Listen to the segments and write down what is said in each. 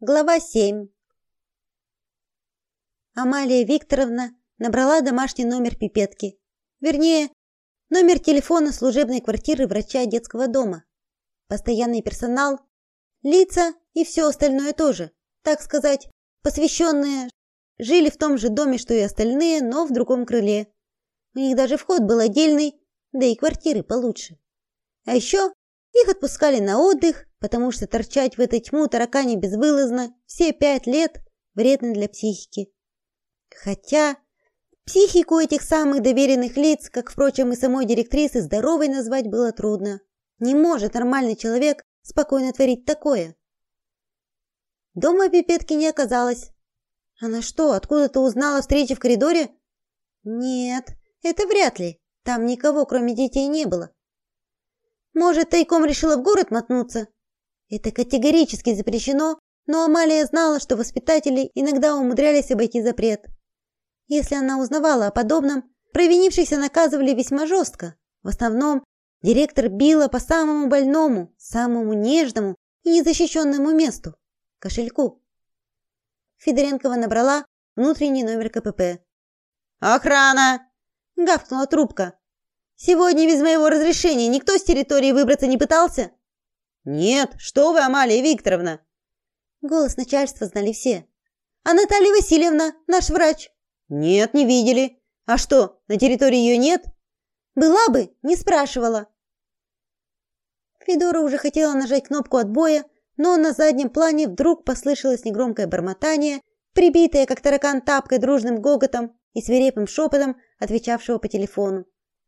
Глава 7. Амалия Викторовна набрала домашний номер пипетки. Вернее, номер телефона служебной квартиры врача детского дома. Постоянный персонал, лица и все остальное тоже, так сказать, посвященные, жили в том же доме, что и остальные, но в другом крыле. У них даже вход был отдельный, да и квартиры получше. А еще их отпускали на отдых, потому что торчать в этой тьму таракани безвылазно все пять лет вредно для психики. Хотя психику этих самых доверенных лиц, как, впрочем, и самой директрисы, здоровой назвать было трудно. Не может нормальный человек спокойно творить такое. Дома пипетки не оказалось. Она что, откуда-то узнала о встрече в коридоре? Нет, это вряд ли. Там никого, кроме детей, не было. Может, тайком решила в город мотнуться? Это категорически запрещено, но Амалия знала, что воспитатели иногда умудрялись обойти запрет. Если она узнавала о подобном, провинившихся наказывали весьма жестко. В основном директор била по самому больному, самому нежному и незащищенному месту – кошельку. Федоренкова набрала внутренний номер КПП. «Охрана!» – гавкнула трубка. «Сегодня без моего разрешения никто с территории выбраться не пытался?» «Нет, что вы, Амалия Викторовна!» Голос начальства знали все. «А Наталья Васильевна, наш врач?» «Нет, не видели. А что, на территории ее нет?» «Была бы, не спрашивала». Федора уже хотела нажать кнопку отбоя, но на заднем плане вдруг послышалось негромкое бормотание, прибитое, как таракан тапкой, дружным гоготом и свирепым шепотом, отвечавшего по телефону.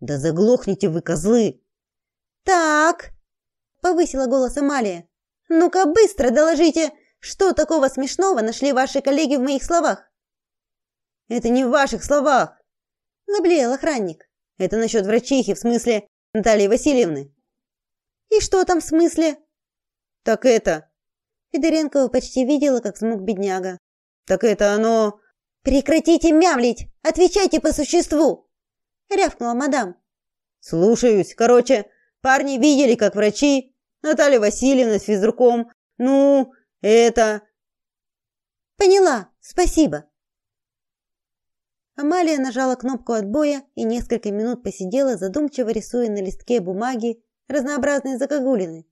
«Да заглохните вы, козлы!» «Так!» Повысила голос Амалия. Ну-ка быстро доложите, что такого смешного нашли ваши коллеги в моих словах? Это не в ваших словах, заблеял охранник. Это насчет врачихи, в смысле Натальи Васильевны. И что там в смысле? Так это. Федоренкова почти видела, как смог бедняга. Так это оно... Прекратите мямлить! Отвечайте по существу! Рявкнула мадам. Слушаюсь. Короче, парни видели, как врачи Наталья Васильевна с физруком. Ну, это... Поняла, спасибо. Амалия нажала кнопку отбоя и несколько минут посидела, задумчиво рисуя на листке бумаги разнообразные загогулины.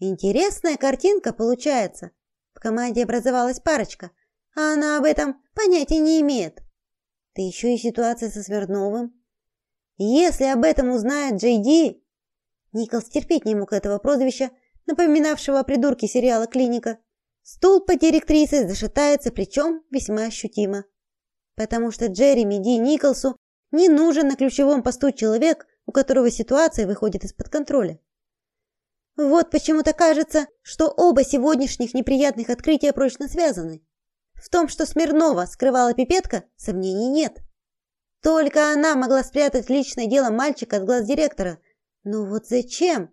Интересная картинка получается. В команде образовалась парочка, а она об этом понятия не имеет. Да еще и ситуация со Сверновым. Если об этом узнает Джейди, Николс терпеть не мог этого прозвища, напоминавшего о придурке сериала «Клиника». Стул под директрисой зашатается, причем весьма ощутимо. Потому что Джереми Ди Николсу не нужен на ключевом посту человек, у которого ситуация выходит из-под контроля. Вот почему-то кажется, что оба сегодняшних неприятных открытия прочно связаны. В том, что Смирнова скрывала пипетка, сомнений нет. Только она могла спрятать личное дело мальчика от глаз директора, ну вот зачем?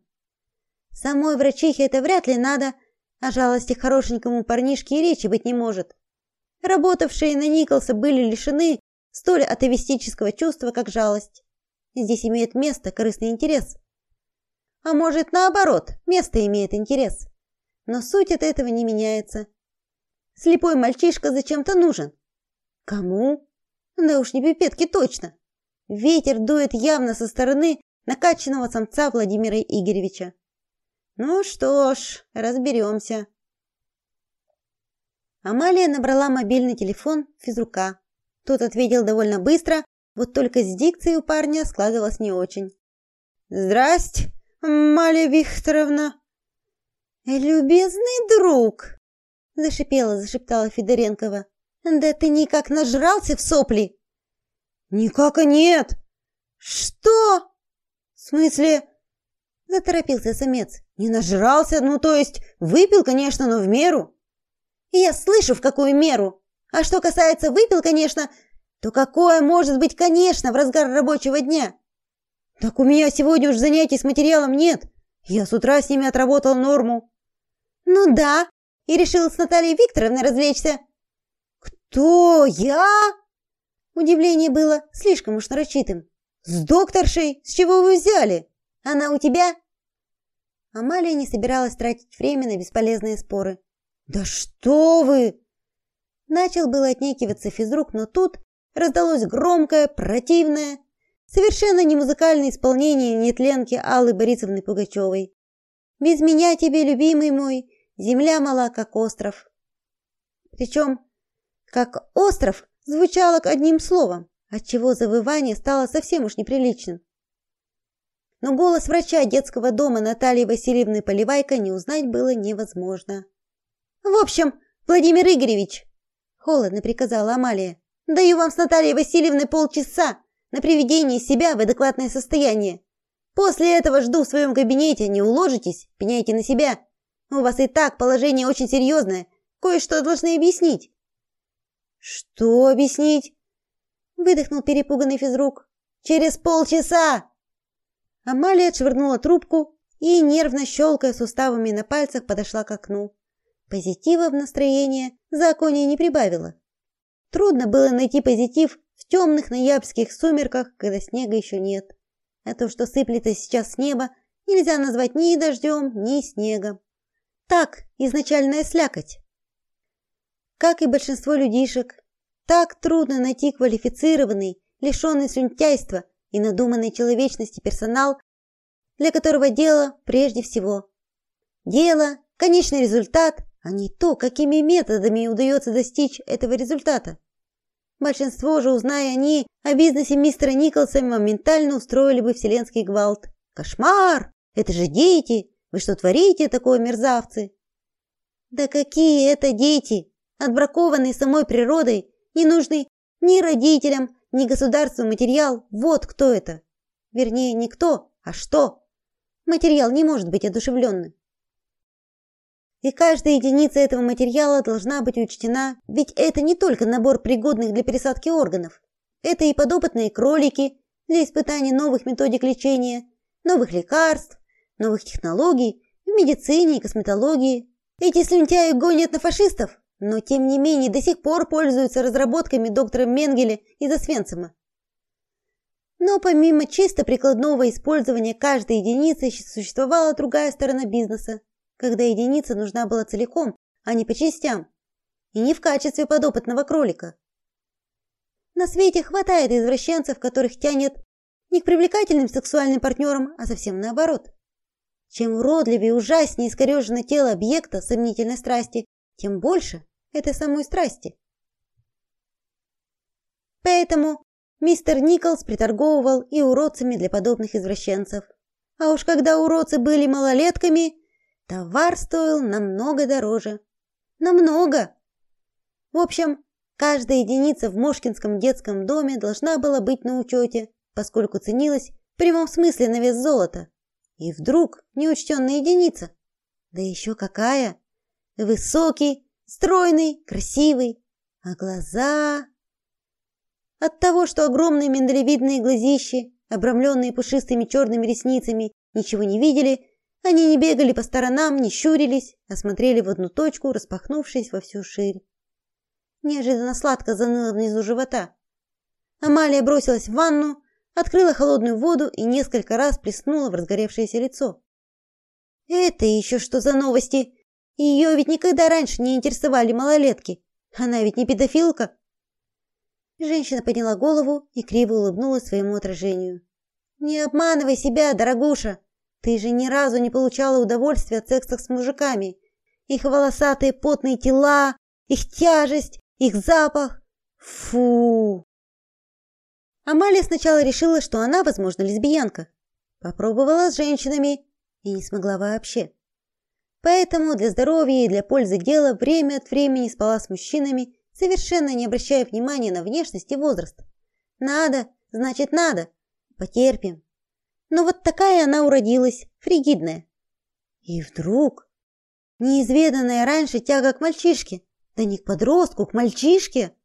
Самой врачихе это вряд ли надо, а жалости хорошенькому парнишке и речи быть не может. Работавшие на Николса были лишены столь атовистического чувства, как жалость. Здесь имеет место корыстный интерес. А может, наоборот, место имеет интерес. Но суть от этого не меняется. Слепой мальчишка зачем-то нужен. Кому? Да уж не пипетки точно. Ветер дует явно со стороны, накачанного самца Владимира Игоревича. Ну что ж, разберемся. Амалия набрала мобильный телефон физрука. Тот ответил довольно быстро, вот только с дикцией у парня складывалось не очень. «Здрасте, Амалия Викторовна!» «Любезный друг!» – зашипела, зашептала Федоренкова. «Да ты никак нажрался в сопли!» «Никака нет!» «Что?» Смысле? Заторопился самец. Не нажрался, ну то есть выпил, конечно, но в меру. Я слышу, в какую меру. А что касается выпил, конечно, то какое может быть, конечно, в разгар рабочего дня? Так у меня сегодня уж занятий с материалом нет. Я с утра с ними отработал норму. Ну да, и решил с Натальей Викторовной развлечься. Кто? Я? Удивление было слишком уж нарочитым. С докторшей? С чего вы взяли? Она у тебя? Амалия не собиралась тратить время на бесполезные споры. Да что вы? Начал было отнекиваться физрук, но тут раздалось громкое, противное, совершенно не музыкальное исполнение нетленки Аллы Борисовны Пугачевой. Без меня тебе, любимый мой, земля мала, как остров. Причем, как остров звучало одним словом, отчего завывание стало совсем уж неприличным. Но голос врача детского дома Натальи Васильевны Поливайко не узнать было невозможно. В общем, Владимир Игоревич, холодно приказала Амалия. Даю вам с Натальей Васильевной полчаса на приведение себя в адекватное состояние. После этого жду в своем кабинете, не уложитесь, пеняйте на себя. У вас и так положение очень серьезное, кое-что должны объяснить. Что объяснить? Выдохнул перепуганный физрук. Через полчаса. Амалия отшвырнула трубку и нервно щелкая суставами на пальцах подошла к окну. Позитива в настроение законе не прибавила. Трудно было найти позитив в темных ноябрьских сумерках, когда снега еще нет. А то, что сыплется сейчас с неба, нельзя назвать ни дождем, ни снегом. Так, изначальная слякоть. Как и большинство людишек, так трудно найти квалифицированный, лишенный слюнтяйства и надуманной человечности персонал, для которого дело прежде всего. Дело, конечный результат, а не то, какими методами удается достичь этого результата. Большинство же, узная они о бизнесе мистера Николса, моментально устроили бы вселенский гвалт. Кошмар! Это же дети! Вы что творите, такое мерзавцы? Да какие это дети, отбракованные самой природой, не нужный ни родителям, ни государству материал. Вот кто это. Вернее, не кто, а что. Материал не может быть одушевленным. И каждая единица этого материала должна быть учтена, ведь это не только набор пригодных для пересадки органов. Это и подопытные кролики для испытания новых методик лечения, новых лекарств, новых технологий в медицине и косметологии. Эти слюнтяи гонят на фашистов, но тем не менее до сих пор пользуются разработками доктора Менгеля из Освенцима. Но помимо чисто прикладного использования каждой единицы существовала другая сторона бизнеса когда единица нужна была целиком, а не по частям, и не в качестве подопытного кролика. На свете хватает извращенцев, которых тянет не к привлекательным сексуальным партнерам, а совсем наоборот. Чем уродливее и ужаснее искорежено тело объекта сомнительной страсти, тем больше этой самой страсти. Поэтому мистер Николс приторговывал и уродцами для подобных извращенцев. А уж когда уродцы были малолетками, Товар стоил намного дороже. Намного. В общем, каждая единица в Мошкинском детском доме должна была быть на учете, поскольку ценилась в прямом смысле на вес золота. И вдруг неучтенная единица. Да еще какая! Высокий, стройный, красивый. А глаза... От того, что огромные миндалевидные глазищи, обрамленные пушистыми черными ресницами, ничего не видели, они не бегали по сторонам, не щурились, а смотрели в одну точку, распахнувшись во всю ширь. Неожиданно сладко заныло внизу живота. Амалия бросилась в ванну, открыла холодную воду и несколько раз плеснула в разгоревшееся лицо. Это еще что за новости? Ее ведь никогда раньше не интересовали малолетки. Она ведь не педофилка. Женщина подняла голову и криво улыбнулась своему отражению. Не обманывай себя, дорогуша. Ты же ни разу не получала удовольствия от секса с мужиками. Их волосатые потные тела, их тяжесть, их запах. Фу. Амалия сначала решила, что она, возможно, лесбиянка. Попробовала с женщинами и не смогла вообще. Поэтому для здоровья и для пользы дела время от времени спала с мужчинами, совершенно не обращая внимания на внешность и возраст. Надо, значит, надо. Потерпим. Но вот такая она уродилась, фригидная. И вдруг неизведанная раньше тяга к мальчишке, да не к подростку, к мальчишке,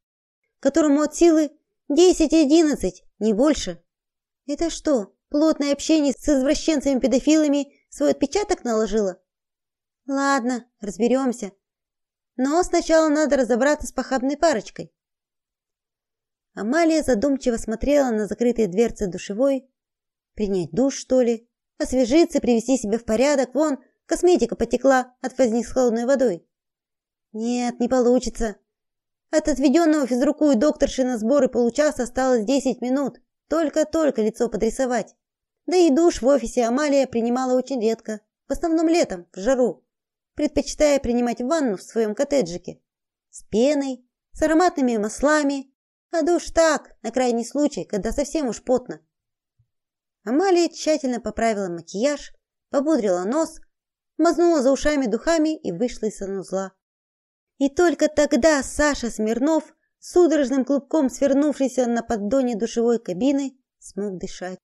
которому от силы 10-11, не больше. Это что, плотное общение с извращенцами-педофилами свой отпечаток наложило? Ладно, разберемся. Но сначала надо разобраться с похабной парочкой. Амалия задумчиво смотрела на закрытые дверцы душевой, Принять душ, что ли? Освежиться, привести себя в порядок. Вон, косметика потекла от возни с холодной водой. Нет, не получится. От отведенного физруку и докторши на сборы получаса осталось 10 минут. Только-только лицо подрисовать. Да и душ в офисе Амалия принимала очень редко, в основном летом, в жару, предпочитая принимать ванну в своем коттеджике. С пеной, с ароматными маслами, а душ так, на крайний случай, когда совсем уж потно. Амалия тщательно поправила макияж, побудрила нос, мазнула за ушами духами и вышла из санузла. И только тогда Саша Смирнов, судорожным клубком свернувшийся на поддоне душевой кабины, смог дышать.